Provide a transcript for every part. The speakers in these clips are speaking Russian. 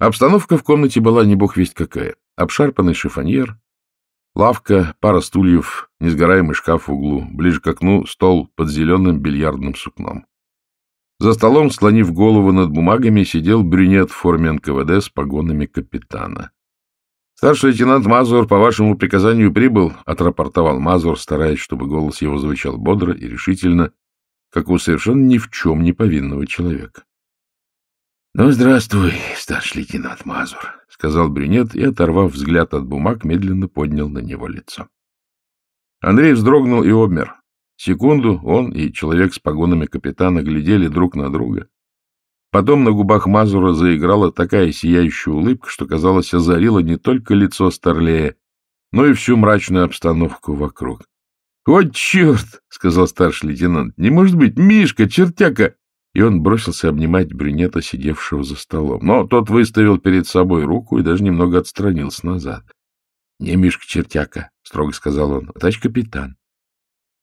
Обстановка в комнате была не бог весть какая. Обшарпанный шифоньер, лавка, пара стульев, несгораемый шкаф в углу, ближе к окну стол под зеленым бильярдным сукном. За столом, склонив голову над бумагами, сидел брюнет в форме НКВД с погонами капитана. — Старший лейтенант Мазур по вашему приказанию прибыл, — отрапортовал Мазур, стараясь, чтобы голос его звучал бодро и решительно, как у совершенно ни в чем не повинного человека. — Ну, здравствуй, старший лейтенант Мазур, — сказал брюнет и, оторвав взгляд от бумаг, медленно поднял на него лицо. Андрей вздрогнул и обмер. Секунду он и человек с погонами капитана глядели друг на друга. Потом на губах Мазура заиграла такая сияющая улыбка, что, казалось, озарила не только лицо Старлея, но и всю мрачную обстановку вокруг. — Вот черт! — сказал старший лейтенант. — Не может быть! Мишка, чертяка! И он бросился обнимать брюнета, сидевшего за столом. Но тот выставил перед собой руку и даже немного отстранился назад. — Не Мишка, чертяка! — строго сказал он. — Товарищ капитан.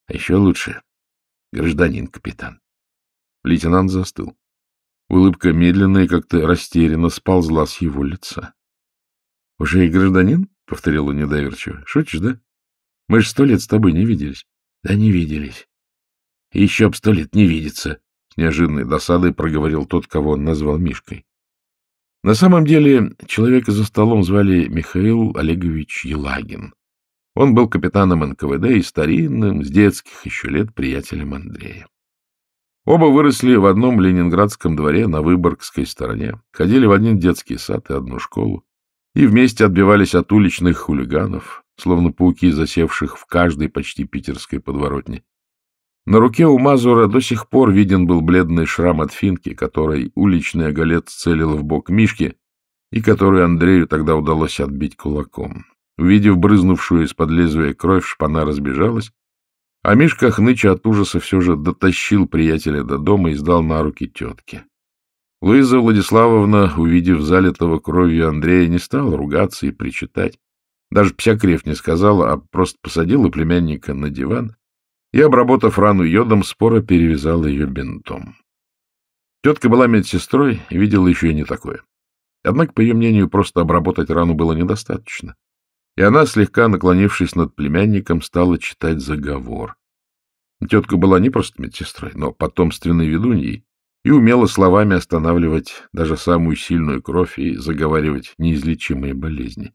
А еще лучше — гражданин-капитан. Лейтенант застыл. Улыбка медленно и как-то растерянно сползла с его лица. — Уже и гражданин? — повторил он недоверчиво. — Шутишь, да? Мы же сто лет с тобой не виделись. — Да не виделись. — Еще б сто лет не видеться, — неожиданной досадой проговорил тот, кого он назвал Мишкой. На самом деле человека за столом звали Михаил Олегович Елагин. Он был капитаном НКВД и старинным, с детских еще лет, приятелем Андрея. Оба выросли в одном ленинградском дворе на Выборгской стороне, ходили в один детский сад и одну школу, и вместе отбивались от уличных хулиганов, словно пауки, засевших в каждой почти питерской подворотне. На руке у Мазура до сих пор виден был бледный шрам от финки, которой уличный оголец целил в бок Мишки, и которую Андрею тогда удалось отбить кулаком. Увидев брызнувшую из-под лезвия кровь, шпана разбежалась, а Мишка, хныча от ужаса, все же дотащил приятеля до дома и сдал на руки тетке. Луиза Владиславовна, увидев залитого кровью Андрея, не стала ругаться и причитать. Даже псякрев не сказала, а просто посадила племянника на диван и, обработав рану йодом, споро перевязала ее бинтом. Тетка была медсестрой и видела еще и не такое. Однако, по ее мнению, просто обработать рану было недостаточно и она, слегка наклонившись над племянником, стала читать заговор. Тетка была не просто медсестрой, но потомственной ведуньей и умела словами останавливать даже самую сильную кровь и заговаривать неизлечимые болезни.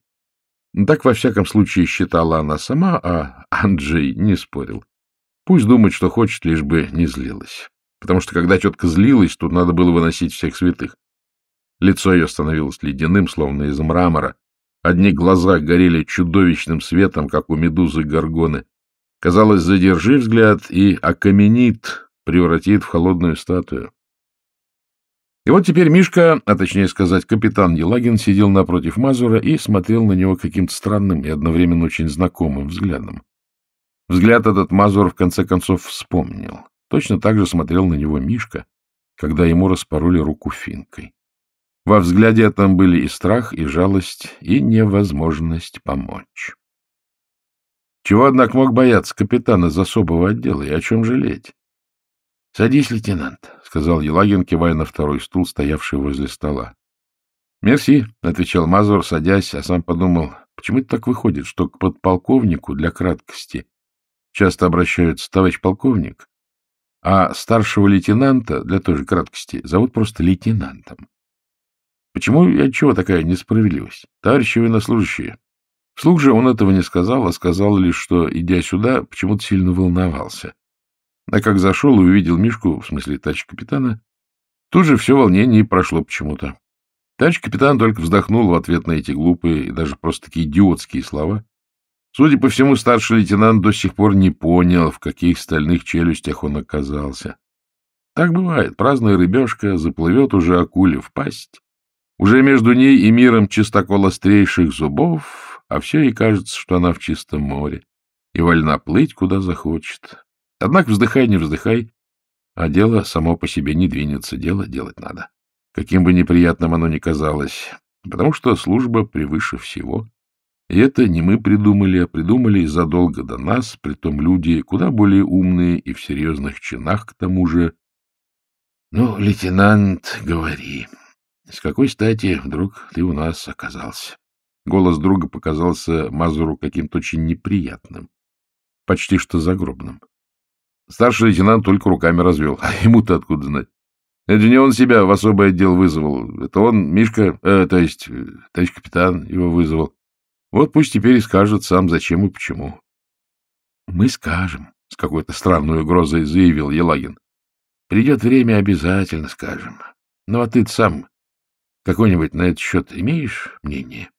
Так, во всяком случае, считала она сама, а Анджей не спорил. Пусть думает, что хочет, лишь бы не злилась. Потому что, когда тетка злилась, тут надо было выносить всех святых. Лицо ее становилось ледяным, словно из мрамора, Одни глаза горели чудовищным светом, как у медузы горгоны. Казалось, задержи взгляд и окаменит, превратит в холодную статую. И вот теперь Мишка, а точнее сказать, капитан Елагин, сидел напротив Мазура и смотрел на него каким-то странным и одновременно очень знакомым взглядом. Взгляд этот Мазур в конце концов вспомнил. Точно так же смотрел на него Мишка, когда ему распороли руку финкой. Во взгляде этом были и страх, и жалость, и невозможность помочь. Чего, однако, мог бояться капитан из особого отдела, и о чем жалеть? — Садись, лейтенант, — сказал Елагин, кивая на второй стул, стоявший возле стола. — Мерси, — отвечал Мазур, садясь, а сам подумал, почему это так выходит, что к подполковнику для краткости часто обращаются товарищ полковник, а старшего лейтенанта для той же краткости зовут просто лейтенантом. Почему и отчего такая несправедливость? Товарищи военнослужащие. Вслух же он этого не сказал, а сказал лишь, что, идя сюда, почему-то сильно волновался. А как зашел и увидел Мишку, в смысле товарища капитана, тут же все волнение прошло почему-то. Товарищ капитан только вздохнул в ответ на эти глупые и даже просто такие идиотские слова. Судя по всему, старший лейтенант до сих пор не понял, в каких стальных челюстях он оказался. Так бывает, праздная рыбешка заплывет уже акуле в пасть, уже между ней и миром чистокол острейших зубов, а все ей кажется, что она в чистом море и вольна плыть, куда захочет. Однако вздыхай, не вздыхай, а дело само по себе не двинется, дело делать надо. Каким бы неприятным оно ни казалось, потому что служба превыше всего. И это не мы придумали, а придумали задолго до нас, притом люди куда более умные и в серьезных чинах к тому же. — Ну, лейтенант, говори, С какой стати вдруг ты у нас оказался? Голос друга показался Мазуру каким-то очень неприятным, почти что загробным. Старший лейтенант только руками развел. А ему-то откуда знать? Это не он себя в особый отдел вызвал. Это он, Мишка, э, то есть, э, товарищ капитан его вызвал. Вот пусть теперь и скажет сам, зачем и почему. — Мы скажем, — с какой-то странной угрозой заявил Елагин. — Придет время, обязательно скажем. Ну, а ты сам какой-нибудь на этот счет имеешь мнение?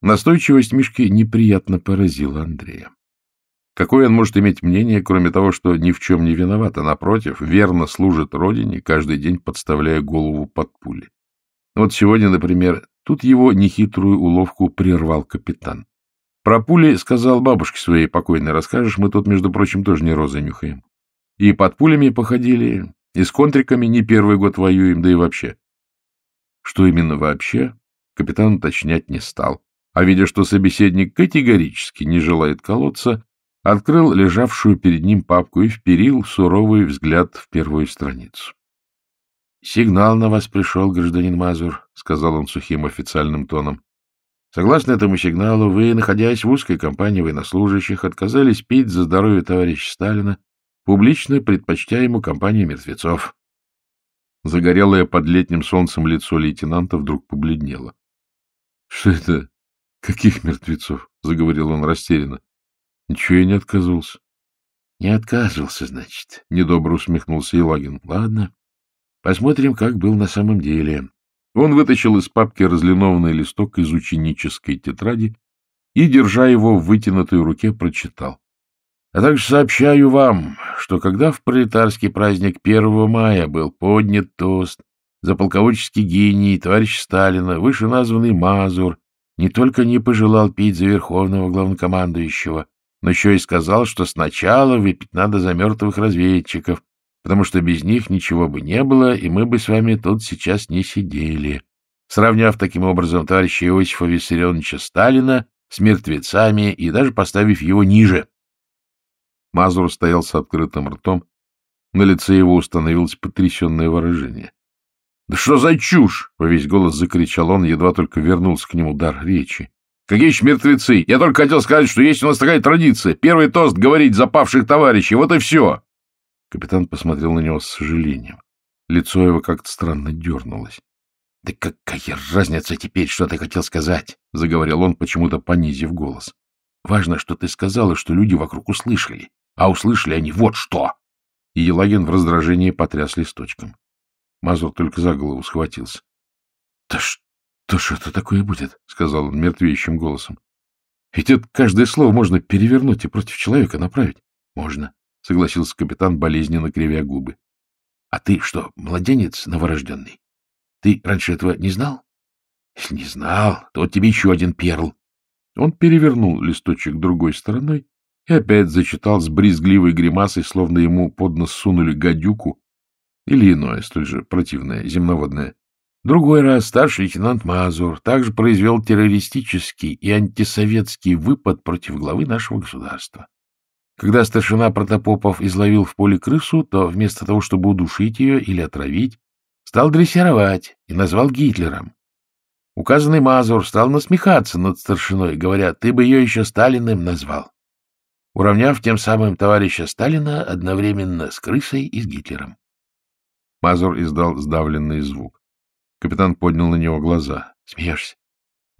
Настойчивость Мишки неприятно поразила Андрея. Какое он может иметь мнение, кроме того, что ни в чем не виноват, а, напротив, верно служит родине, каждый день подставляя голову под пули? Вот сегодня, например, тут его нехитрую уловку прервал капитан. Про пули сказал бабушке своей покойной, расскажешь, мы тут, между прочим, тоже не розы нюхаем. И под пулями походили, и с контриками не первый год воюем, да и вообще. Что именно вообще, капитан уточнять не стал. А видя, что собеседник категорически не желает колоться, открыл лежавшую перед ним папку и вперил суровый взгляд в первую страницу. — Сигнал на вас пришел, гражданин Мазур, — сказал он сухим официальным тоном. — Согласно этому сигналу, вы, находясь в узкой компании военнослужащих, отказались пить за здоровье товарища Сталина, публично предпочтя ему компанию мертвецов. Загорелое под летним солнцем лицо лейтенанта вдруг побледнело. — Что это? Каких мертвецов? — заговорил он растерянно. Ничего я не отказывался. — Не отказывался, значит, — недобро усмехнулся Елагин. — Ладно, посмотрим, как был на самом деле. Он вытащил из папки разлинованный листок из ученической тетради и, держа его в вытянутой руке, прочитал. А также сообщаю вам, что когда в пролетарский праздник 1 мая был поднят тост за полководческий гений товарища Сталина, вышеназванный Мазур не только не пожелал пить за верховного главнокомандующего, но еще и сказал, что сначала выпить надо за мертвых разведчиков, потому что без них ничего бы не было, и мы бы с вами тут сейчас не сидели, сравняв таким образом товарища Иосифа Виссарионовича Сталина с мертвецами и даже поставив его ниже. Мазур стоял с открытым ртом, на лице его установилось потрясенное выражение. — Да что за чушь! — во весь голос закричал он, едва только вернулся к нему дар речи. Какие еще мертвецы? Я только хотел сказать, что есть у нас такая традиция. Первый тост говорить за павших товарищей. Вот и все. Капитан посмотрел на него с сожалением. Лицо его как-то странно дернулось. — Да какая разница теперь, что ты хотел сказать? — заговорил он, почему-то понизив голос. — Важно, что ты сказал, и что люди вокруг услышали. А услышали они вот что! И Елагин в раздражении потряс листочком. Мазур только за голову схватился. — Да что? — То что это такое будет? — сказал он мертвеющим голосом. — Ведь это каждое слово можно перевернуть и против человека направить. — Можно, — согласился капитан, болезненно кривя губы. — А ты что, младенец новорожденный? Ты раньше этого не знал? — Если не знал, то тебе еще один перл. Он перевернул листочек другой стороной и опять зачитал с брезгливой гримасой, словно ему под нос сунули гадюку или иное, столь же противное, земноводное. Другой раз старший лейтенант Мазур также произвел террористический и антисоветский выпад против главы нашего государства. Когда старшина Протопопов изловил в поле крысу, то вместо того, чтобы удушить ее или отравить, стал дрессировать и назвал Гитлером. Указанный Мазур стал насмехаться над старшиной, говоря, ты бы ее еще Сталиным назвал, уравняв тем самым товарища Сталина одновременно с крысой и с Гитлером. Мазур издал сдавленный звук. Капитан поднял на него глаза. — Смеешься?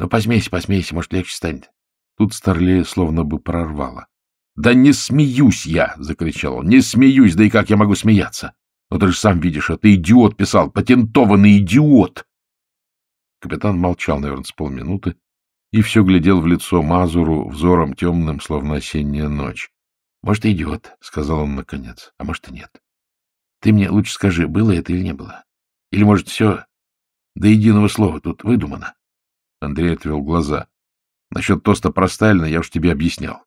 Ну, посмейся, посмейся, может, легче станет. Тут Старлея словно бы прорвало. — Да не смеюсь я! — закричал он. — Не смеюсь, да и как я могу смеяться? Но ты же сам видишь, это идиот писал, патентованный идиот! Капитан молчал, наверное, с полминуты и все глядел в лицо Мазуру взором темным, словно осенняя ночь. — Может, идиот, — сказал он наконец, — а может, и нет. Ты мне лучше скажи, было это или не было? Или, может, все до единого слова тут выдумано. Андрей отвел глаза. Насчет тоста про Сталина я уж тебе объяснял.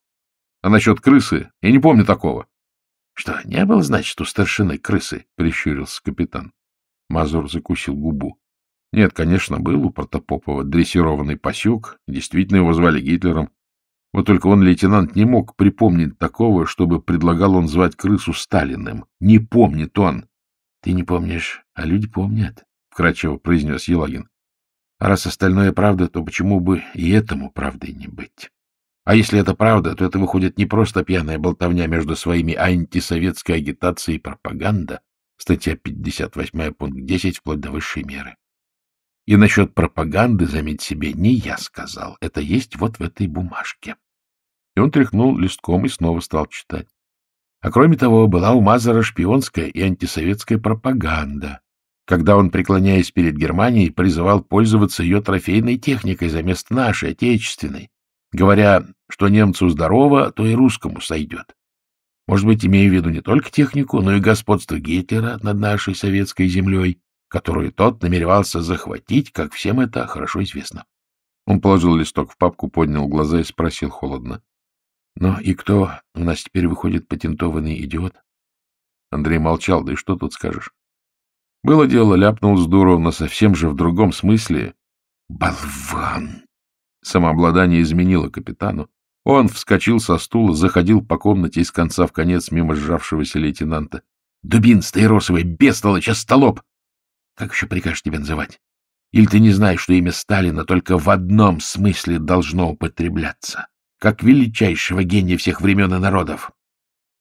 А насчет крысы я не помню такого. — Что, не было, значит, у старшины крысы? — прищурился капитан. Мазур закусил губу. Нет, конечно, был у Протопопова дрессированный пасек, действительно его звали Гитлером. Вот только он, лейтенант, не мог припомнить такого, чтобы предлагал он звать крысу Сталиным. Не помнит он. — Ты не помнишь, а люди помнят вкрадчиво произнес Елагин. — А раз остальное правда, то почему бы и этому правдой не быть? А если это правда, то это выходит не просто пьяная болтовня между своими, а антисоветская агитация и пропаганда, статья 58, пункт 10, вплоть до высшей меры. И насчет пропаганды, заметь себе, не я сказал, это есть вот в этой бумажке. И он тряхнул листком и снова стал читать. А кроме того, была у Мазара шпионская и антисоветская пропаганда, когда он, преклоняясь перед Германией, призывал пользоваться ее трофейной техникой за место нашей, отечественной, говоря, что немцу здорово, то и русскому сойдет. Может быть, имея в виду не только технику, но и господство Гитлера над нашей советской землей, которую тот намеревался захватить, как всем это хорошо известно. Он положил листок в папку, поднял глаза и спросил холодно. Ну и кто у нас теперь выходит патентованный идиот? Андрей молчал, да и что тут скажешь? Было дело, ляпнул с дуру, но совсем же в другом смысле. Болван! Самообладание изменило капитану. Он вскочил со стула, заходил по комнате из конца в конец мимо сжавшегося лейтенанта. — Дубин, стаиросовый, бестолочь, остолоп! Как еще прикажешь тебя называть? Или ты не знаешь, что имя Сталина только в одном смысле должно употребляться? как величайшего гения всех времен и народов.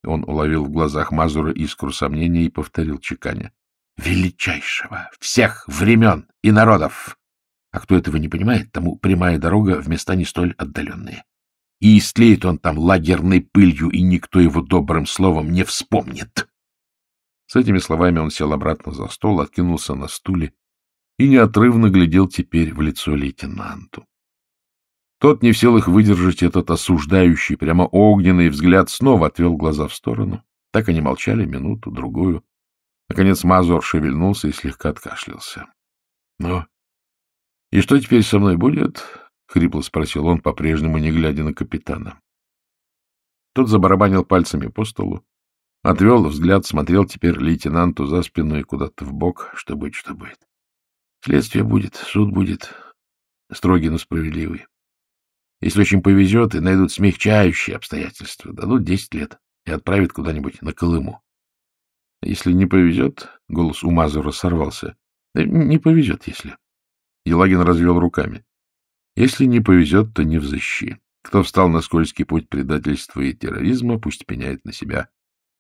Он уловил в глазах Мазура искру сомнения и повторил чеканя. Величайшего всех времен и народов! А кто этого не понимает, тому прямая дорога в места не столь отдаленные. И истлеет он там лагерной пылью, и никто его добрым словом не вспомнит. С этими словами он сел обратно за стол, откинулся на стуле и неотрывно глядел теперь в лицо лейтенанту. Тот, не в силах выдержать этот осуждающий, прямо огненный взгляд, снова отвел глаза в сторону. Так они молчали минуту, другую. Наконец Мазур шевельнулся и слегка откашлялся. — Ну, и что теперь со мной будет? — хрипло спросил он, по-прежнему не глядя на капитана. Тот забарабанил пальцами по столу, отвел взгляд, смотрел теперь лейтенанту за спину и куда-то в бок. Что будет, что будет. Следствие будет, суд будет, строгий, но справедливый. Если очень повезет и найдут смягчающие обстоятельства, дадут десять лет и отправят куда-нибудь на Колыму. Если не повезет, голос у Мазура сорвался. Не повезет, если. Елагин развел руками. Если не повезет, то не взыщи. Кто встал на скользкий путь предательства и терроризма, пусть пеняет на себя.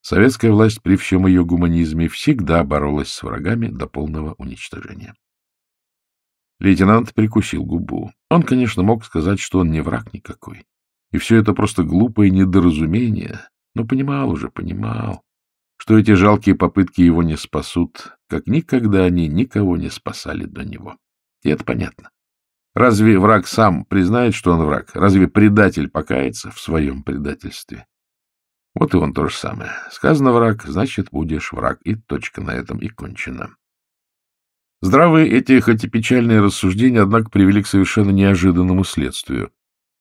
Советская власть при всем ее гуманизме всегда боролась с врагами до полного уничтожения. Лейтенант прикусил губу. Он, конечно, мог сказать, что он не враг никакой. И все это просто глупое недоразумение. Но понимал уже, понимал, что эти жалкие попытки его не спасут, как никогда они никого не спасали до него. И это понятно. Разве враг сам признает, что он враг? Разве предатель покается в своем предательстве? Вот и он то же самое. Сказано враг, значит, будешь враг. И точка на этом и кончено. Здравые эти, хоть и печальные рассуждения, однако, привели к совершенно неожиданному следствию.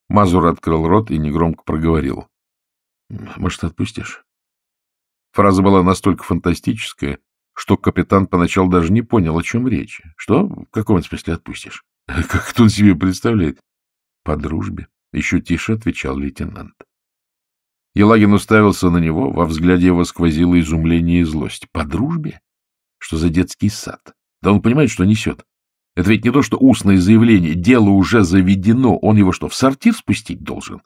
Мазур открыл рот и негромко проговорил. — Может, отпустишь? Фраза была настолько фантастическая, что капитан поначалу даже не понял, о чем речь. — Что? В каком смысле отпустишь? — Как это он себе представляет? — По дружбе. Еще тише отвечал лейтенант. Елагин уставился на него, во взгляде его сквозило изумление и злость. — По дружбе? Что за детский сад? Да он понимает, что несет. Это ведь не то, что устное заявление. Дело уже заведено. Он его что, в сортир спустить должен?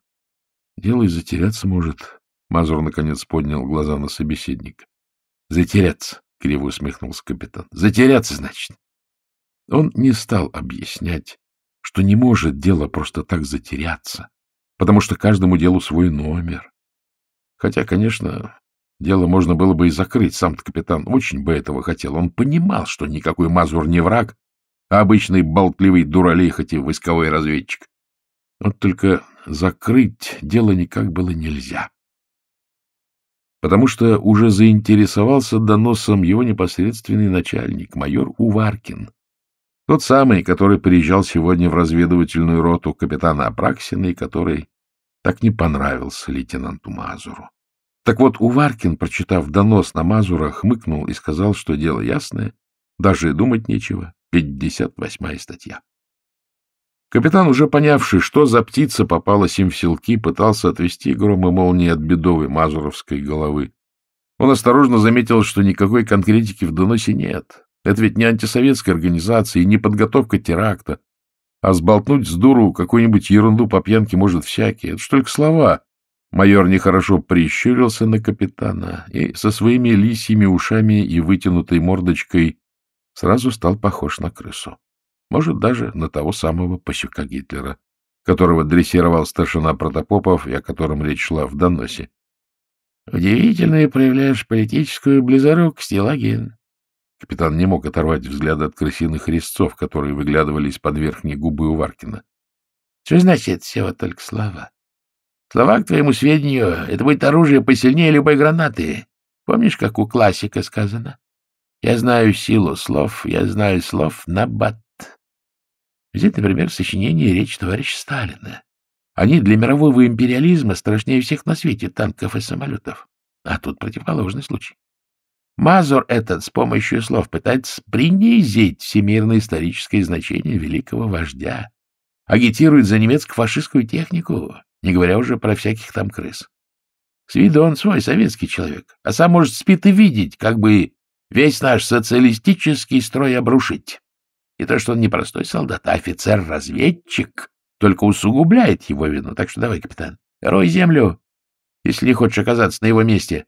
Дело и затеряться может. Мазур, наконец, поднял глаза на собеседника. Затеряться, — криво усмехнулся капитан. Затеряться, значит. Он не стал объяснять, что не может дело просто так затеряться, потому что каждому делу свой номер. Хотя, конечно, Дело можно было бы и закрыть, сам-то капитан очень бы этого хотел. Он понимал, что никакой Мазур не враг, а обычный болтливый дуралей, хоть и войсковой разведчик. Вот только закрыть дело никак было нельзя. Потому что уже заинтересовался доносом его непосредственный начальник, майор Уваркин. Тот самый, который приезжал сегодня в разведывательную роту капитана Апраксина и который так не понравился лейтенанту Мазуру. Так вот, Уваркин, прочитав донос на Мазура, хмыкнул и сказал, что дело ясное, даже думать нечего. 58-я статья. Капитан, уже понявший, что за птица попалась им в селки, пытался отвести гром и молнии от бедовой мазуровской головы. Он осторожно заметил, что никакой конкретики в доносе нет. Это ведь не антисоветская организация и не подготовка теракта. А сболтнуть с дуру какую-нибудь ерунду по пьянке может всякий. Это ж только слова. Майор нехорошо прищурился на капитана и со своими лисьими ушами и вытянутой мордочкой сразу стал похож на крысу. Может, даже на того самого пасюка Гитлера, которого дрессировал старшина Протопопов и о котором речь шла в доносе. — Удивительно проявляешь политическую близорукость, Елагин. Капитан не мог оторвать взгляд от крысиных резцов, которые выглядывали из-под верхней губы у Варкина. — Что значит всего только слова? Слова, к твоему сведению, это будет оружие посильнее любой гранаты. Помнишь, как у классика сказано? Я знаю силу слов, я знаю слов на бат. Взять, например, сочинение «Речь товарища Сталина». Они для мирового империализма страшнее всех на свете танков и самолетов. А тут противоположный случай. Мазур этот с помощью слов пытается принизить всемирно-историческое значение великого вождя, агитирует за немецко-фашистскую технику, не говоря уже про всяких там крыс. С виду он свой советский человек, а сам может спит и видеть, как бы весь наш социалистический строй обрушить. И то, что он не простой солдат, а офицер-разведчик, только усугубляет его вину. Так что давай, капитан, рой землю, если не хочешь оказаться на его месте.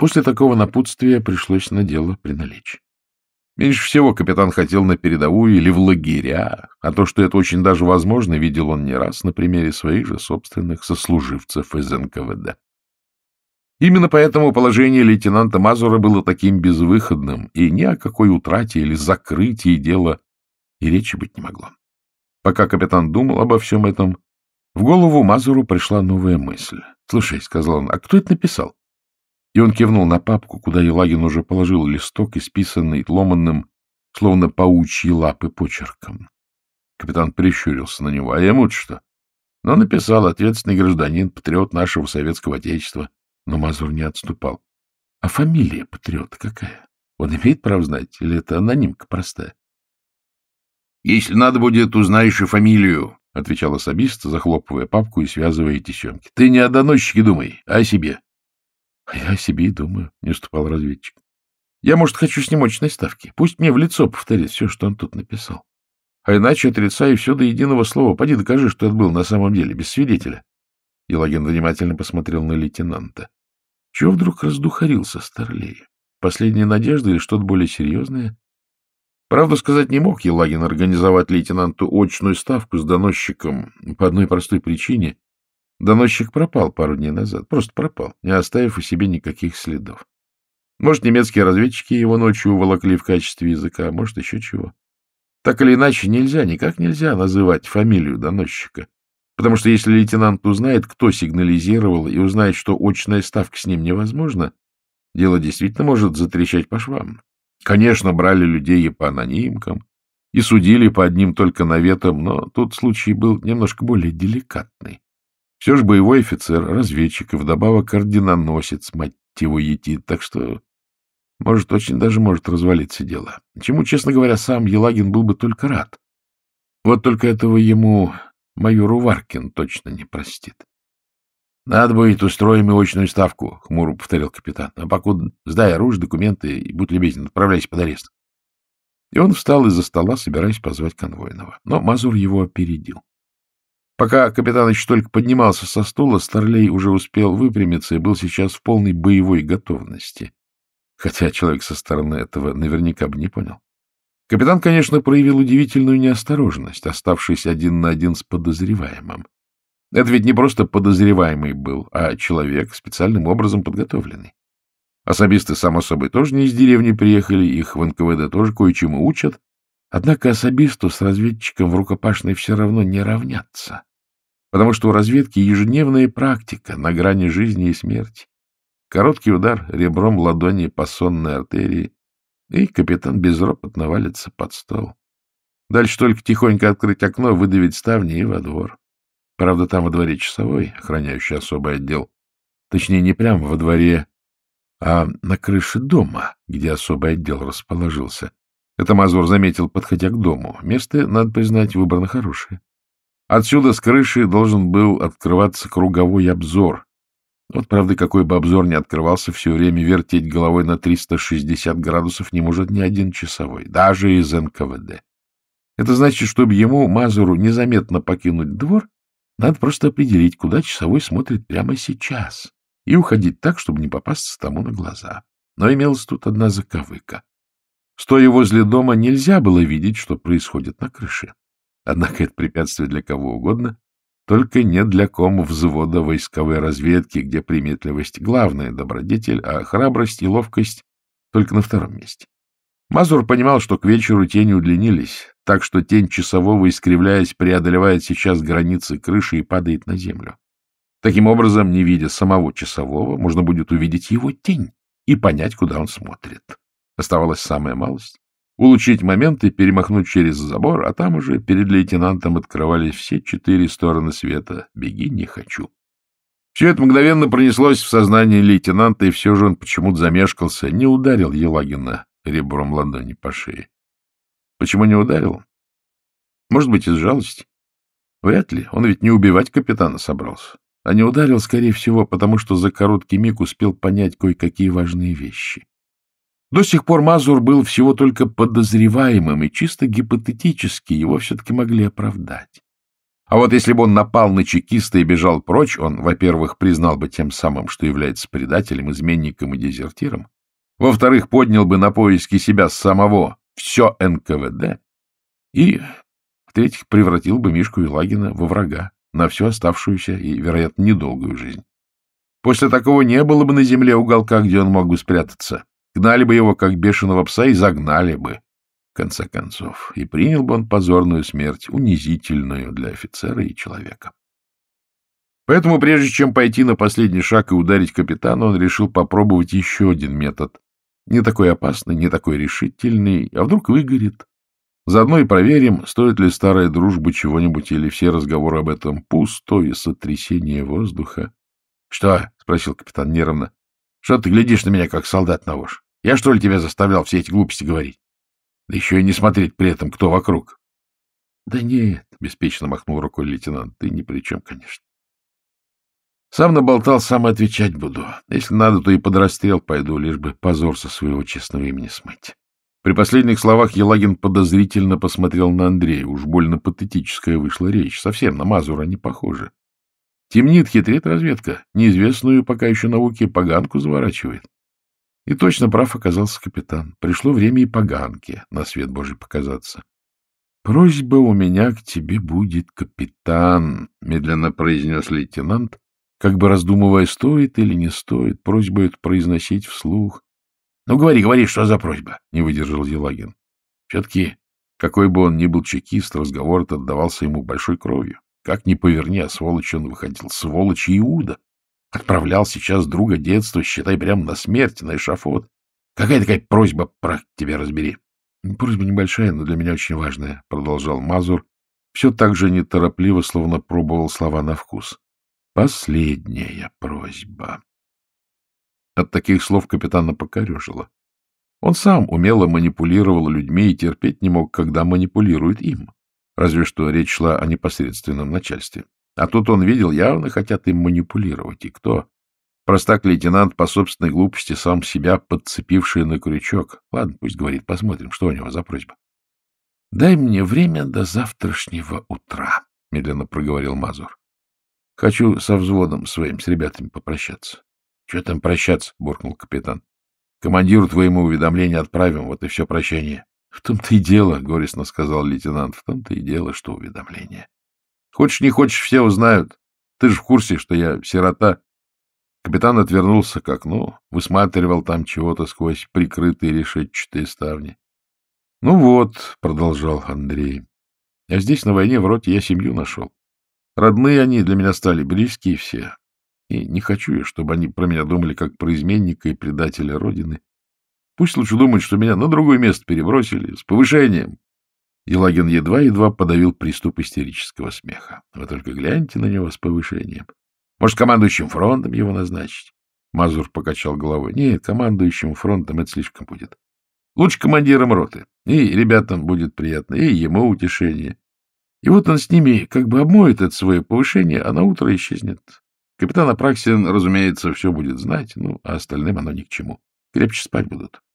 После такого напутствия пришлось на дело приналечь. Меньше всего капитан хотел на передовую или в лагеря, а то, что это очень даже возможно, видел он не раз на примере своих же собственных сослуживцев из НКВД. Именно поэтому положение лейтенанта Мазура было таким безвыходным, и ни о какой утрате или закрытии дела и речи быть не могло. Пока капитан думал обо всем этом, в голову Мазуру пришла новая мысль. — Слушай, — сказал он, — а кто это написал? И он кивнул на папку, куда Елагин уже положил листок, исписанный ломанным, словно паучьи лапы почерком. Капитан прищурился на него. — А ему что? Но ну, написал ответственный гражданин, патриот нашего советского отечества. Но Мазур не отступал. — А фамилия патриота какая? Он имеет право знать? Или это анонимка простая? — Если надо будет, узнаешь и фамилию, — отвечал особист, захлопывая папку и связывая тесемки. — Ты не о доносчике думай, а о себе. — Я о себе и думаю, — не уступал разведчик. — Я, может, хочу с ним очной ставки. Пусть мне в лицо повторит все, что он тут написал. А иначе отрицаю все до единого слова. Поди докажи, что это был на самом деле, без свидетеля. Елагин внимательно посмотрел на лейтенанта. Чего вдруг раздухарился Старлей? Последняя надежда или что-то более серьезное? Правду сказать не мог Елагин организовать лейтенанту очную ставку с доносчиком по одной простой причине. Доносчик пропал пару дней назад, просто пропал, не оставив у себя никаких следов. Может, немецкие разведчики его ночью уволокли в качестве языка, может, еще чего. Так или иначе, нельзя, никак нельзя называть фамилию доносчика. Потому что если лейтенант узнает, кто сигнализировал, и узнает, что очная ставка с ним невозможна, дело действительно может затрещать по швам. Конечно, брали людей и по анонимкам, и судили по одним только наветам, но тут случай был немножко более деликатный. Все же боевой офицер, разведчик и вдобавок орденоносец, мать его етит, так что, может, очень даже может развалиться дело. Чему, честно говоря, сам Елагин был бы только рад. Вот только этого ему майор Уваркин точно не простит. — Надо будет устроим и очную ставку, — хмуро повторил капитан. — А покуда сдай оружие, документы и, будь любезен, отправляйся под арест. И он встал из-за стола, собираясь позвать конвойного. Но Мазур его опередил. Пока капитан еще только поднимался со стула, Старлей уже успел выпрямиться и был сейчас в полной боевой готовности. Хотя человек со стороны этого наверняка бы не понял. Капитан, конечно, проявил удивительную неосторожность, оставшись один на один с подозреваемым. Это ведь не просто подозреваемый был, а человек, специальным образом подготовленный. Особисты, само собой, тоже не из деревни приехали, их в НКВД тоже кое-чему учат. Однако особисту с разведчиком в рукопашной все равно не равнятся потому что у разведки ежедневная практика на грани жизни и смерти. Короткий удар ребром ладони по сонной артерии, и капитан безропотно валится под стол. Дальше только тихонько открыть окно, выдавить ставни и во двор. Правда, там во дворе часовой, охраняющий особый отдел. Точнее, не прямо во дворе, а на крыше дома, где особый отдел расположился. Это Мазур заметил, подходя к дому. Место, надо признать, выбрано хорошее. Отсюда с крыши должен был открываться круговой обзор Вот, правда, какой бы обзор ни открывался, все время вертеть головой на 360 градусов не может ни один часовой, даже из НКВД. Это значит, чтобы ему, Мазуру, незаметно покинуть двор, надо просто определить, куда часовой смотрит прямо сейчас, и уходить так, чтобы не попасться тому на глаза. Но имелась тут одна заковыка. Стоя возле дома, нельзя было видеть, что происходит на крыше. Однако это препятствие для кого угодно, только не для ком взвода войсковой разведки, где приметливость — главная добродетель, а храбрость и ловкость — только на втором месте. Мазур понимал, что к вечеру тени удлинились, так что тень часового, искривляясь, преодолевает сейчас границы крыши и падает на землю. Таким образом, не видя самого часового, можно будет увидеть его тень и понять, куда он смотрит. Оставалась самая малость — улучшить момент и перемахнуть через забор, а там уже перед лейтенантом открывались все четыре стороны света. «Беги, не хочу». Все это мгновенно пронеслось в сознании лейтенанта, и все же он почему-то замешкался, не ударил Елагина ребром ладони по шее. Почему не ударил? Может быть, из жалости? Вряд ли. Он ведь не убивать капитана собрался. А не ударил, скорее всего, потому что за короткий миг успел понять кое-какие важные вещи. До сих пор Мазур был всего только подозреваемым, и чисто гипотетически его все-таки могли оправдать. А вот если бы он напал на чекиста и бежал прочь, он, во-первых, признал бы тем самым, что является предателем, изменником и дезертиром, во-вторых, поднял бы на поиски себя самого все НКВД. И, в-третьих, превратил бы Мишку Елагина во врага на всю оставшуюся и, вероятно, недолгую жизнь. После такого не было бы на земле уголка, где он мог бы спрятаться. Гнали бы его, как бешеного пса, и загнали бы, в конце концов. И принял бы он позорную смерть, унизительную для офицера и человека. Поэтому, прежде чем пойти на последний шаг и ударить капитана, он решил попробовать еще один метод, не такой опасный, не такой решительный, а вдруг выгорит. Заодно и проверим, стоит ли старая дружба чего-нибудь или все разговоры об этом пустое сотрясение воздуха. — Что? — спросил капитан нервно. — Что ты глядишь на меня, как солдат на вож? Я что ли тебя заставлял все эти глупости говорить? Да еще и не смотреть при этом, кто вокруг. — Да нет, — беспечно махнул рукой лейтенант, — ты ни при чем, конечно. Сам наболтал, сам отвечать буду. Если надо, то и под расстрел пойду, лишь бы позор со своего честного имени смыть. При последних словах Елагин подозрительно посмотрел на Андрея. Уж больно патетическая вышла речь. Совсем на Мазура не похоже. Темнит, хитрит разведка. Неизвестную пока еще науке поганку заворачивает. И точно прав оказался капитан. Пришло время и поганке на свет Божий показаться. — Просьба у меня к тебе будет, капитан, — медленно произнес лейтенант, как бы раздумывая, стоит или не стоит просьбу эту произносить вслух. — Ну, говори, говори, что за просьба? — не выдержал Елагин. Все-таки, какой бы он ни был чекист, разговор этот отдавался ему большой кровью. Как ни поверни, а сволочь он выходил. Сволочь Иуда. Отправлял сейчас друга детства, считай, прямо на смерть, на эшафот. Какая такая просьба, про тебя разбери? — Просьба небольшая, но для меня очень важная, — продолжал Мазур, все так же неторопливо, словно пробовал слова на вкус. Последняя просьба. От таких слов капитана покорежило. Он сам умело манипулировал людьми и терпеть не мог, когда манипулируют им. Разве что речь шла о непосредственном начальстве. А тут он видел, явно хотят им манипулировать. И кто? Простак-лейтенант по собственной глупости, сам себя подцепивший на крючок. Ладно, пусть говорит, посмотрим, что у него за просьба. — Дай мне время до завтрашнего утра, — медленно проговорил Мазур. Хочу со взводом своим, с ребятами попрощаться. — Что там прощаться? — буркнул капитан. — Командиру твоему уведомление отправим, вот и все прощание. — В том-то и дело, — горестно сказал лейтенант, — в том-то и дело, что уведомление. Хочешь, не хочешь, все узнают. Ты же в курсе, что я сирота. Капитан отвернулся к окну, высматривал там чего-то сквозь прикрытые решетчатые ставни. — Ну вот, — продолжал Андрей, — а здесь на войне в роте я семью нашел. Родные они для меня стали, близкие все. И не хочу я, чтобы они про меня думали как про изменника и предателя Родины. Пусть лучше думают, что меня на другое место перебросили, с повышением. Елагин едва-едва подавил приступ истерического смеха. Вы только гляньте на него с повышением. Может, командующим фронтом его назначить? Мазур покачал головой. Нет, командующим фронтом это слишком будет. Лучше командиром роты. И ребятам будет приятно, и ему утешение. И вот он с ними как бы обмоет это свое повышение, а на утро исчезнет. Капитан Апраксин, разумеется, все будет знать, ну, а остальным оно ни к чему. Крепче спать будут. —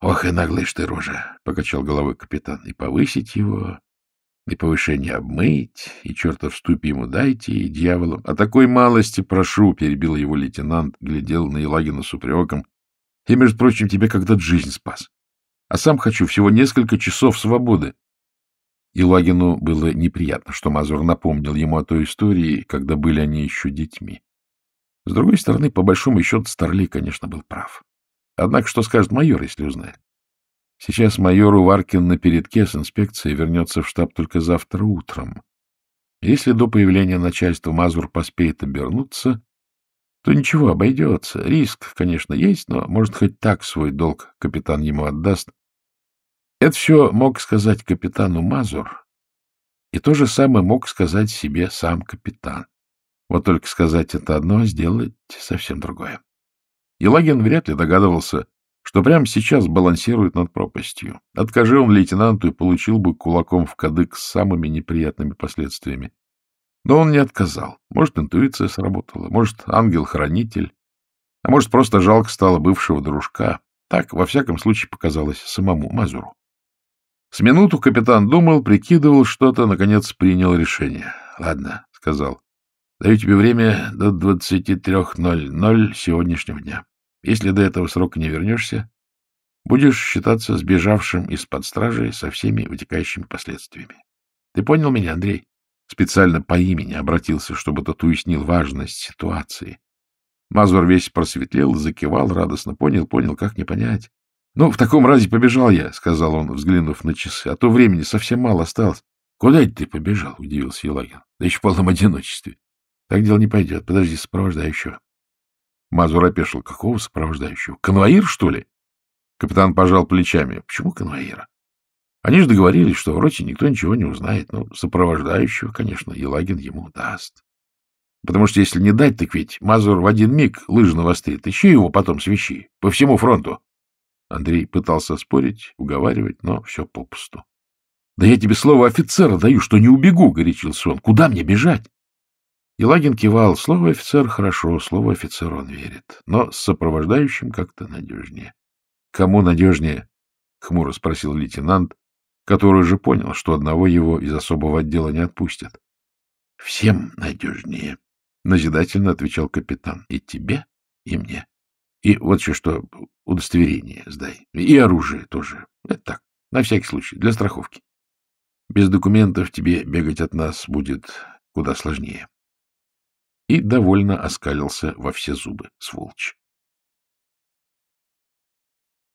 Ох и наглый ж ты, рожа! — покачал головой капитан. — И повысить его, и повышение обмыть, и чертов ступи ему дайте, и дьяволом. — А такой малости прошу, — перебил его лейтенант, глядел на Елагина с упреком. — И, между прочим, тебе когда-то жизнь спас. А сам хочу всего несколько часов свободы. Елагину было неприятно, что Мазур напомнил ему о той истории, когда были они еще детьми. С другой стороны, по большому счету, Старлей, конечно, был прав. Однако что скажет майор, если узнает? Сейчас майор Уваркин на передке с инспекцией вернется в штаб только завтра утром. Если до появления начальства Мазур поспеет обернуться, то ничего, обойдется. Риск, конечно, есть, но, может, хоть так свой долг капитан ему отдаст. Это все мог сказать капитану Мазур, и то же самое мог сказать себе сам капитан. Вот только сказать это одно, а сделать совсем другое. Елагин вряд ли догадывался, что прямо сейчас балансирует над пропастью. Откажи он лейтенанту и получил бы кулаком в кадык с самыми неприятными последствиями. Но он не отказал. Может, интуиция сработала, может, ангел-хранитель, а может, просто жалко стало бывшего дружка. Так, во всяком случае, показалось самому Мазуру. С минуту капитан думал, прикидывал что-то, наконец принял решение. — Ладно, — сказал, — даю тебе время до 23.00 сегодняшнего дня. Если до этого срока не вернешься, будешь считаться сбежавшим из-под стражи со всеми вытекающими последствиями. Ты понял меня, Андрей? Специально по имени обратился, чтобы тот уяснил важность ситуации. Мазур весь просветлел, закивал, радостно понял, понял, как не понять. — Ну, в таком разе побежал я, — сказал он, взглянув на часы, — а то времени совсем мало осталось. — Куда это ты побежал? — удивился Елагин. — Да еще в полном одиночестве. — Так дело не пойдет. Подожди сопровождающего. Мазур опешил. Какого сопровождающего? Конвоир, что ли? Капитан пожал плечами. Почему конвоира? Они же договорились, что в роте никто ничего не узнает. Ну, сопровождающего, конечно, Елагин ему даст. Потому что если не дать, так ведь Мазур в один миг лыжи навострит. Ищи его потом свищи. По всему фронту. Андрей пытался спорить, уговаривать, но все попусту. — Да я тебе слово офицера даю, что не убегу, — горячился он. — Куда мне бежать? Елагин кивал. Слово офицер хорошо, слово офицер он верит. Но с сопровождающим как-то надежнее. — Кому надежнее? — хмуро спросил лейтенант, который уже понял, что одного его из особого отдела не отпустят. — Всем надежнее, — назидательно отвечал капитан. — И тебе, и мне. И вот еще что, удостоверение сдай. И оружие тоже. Это так, на всякий случай, для страховки. Без документов тебе бегать от нас будет куда сложнее и довольно оскалился во все зубы, сволочь.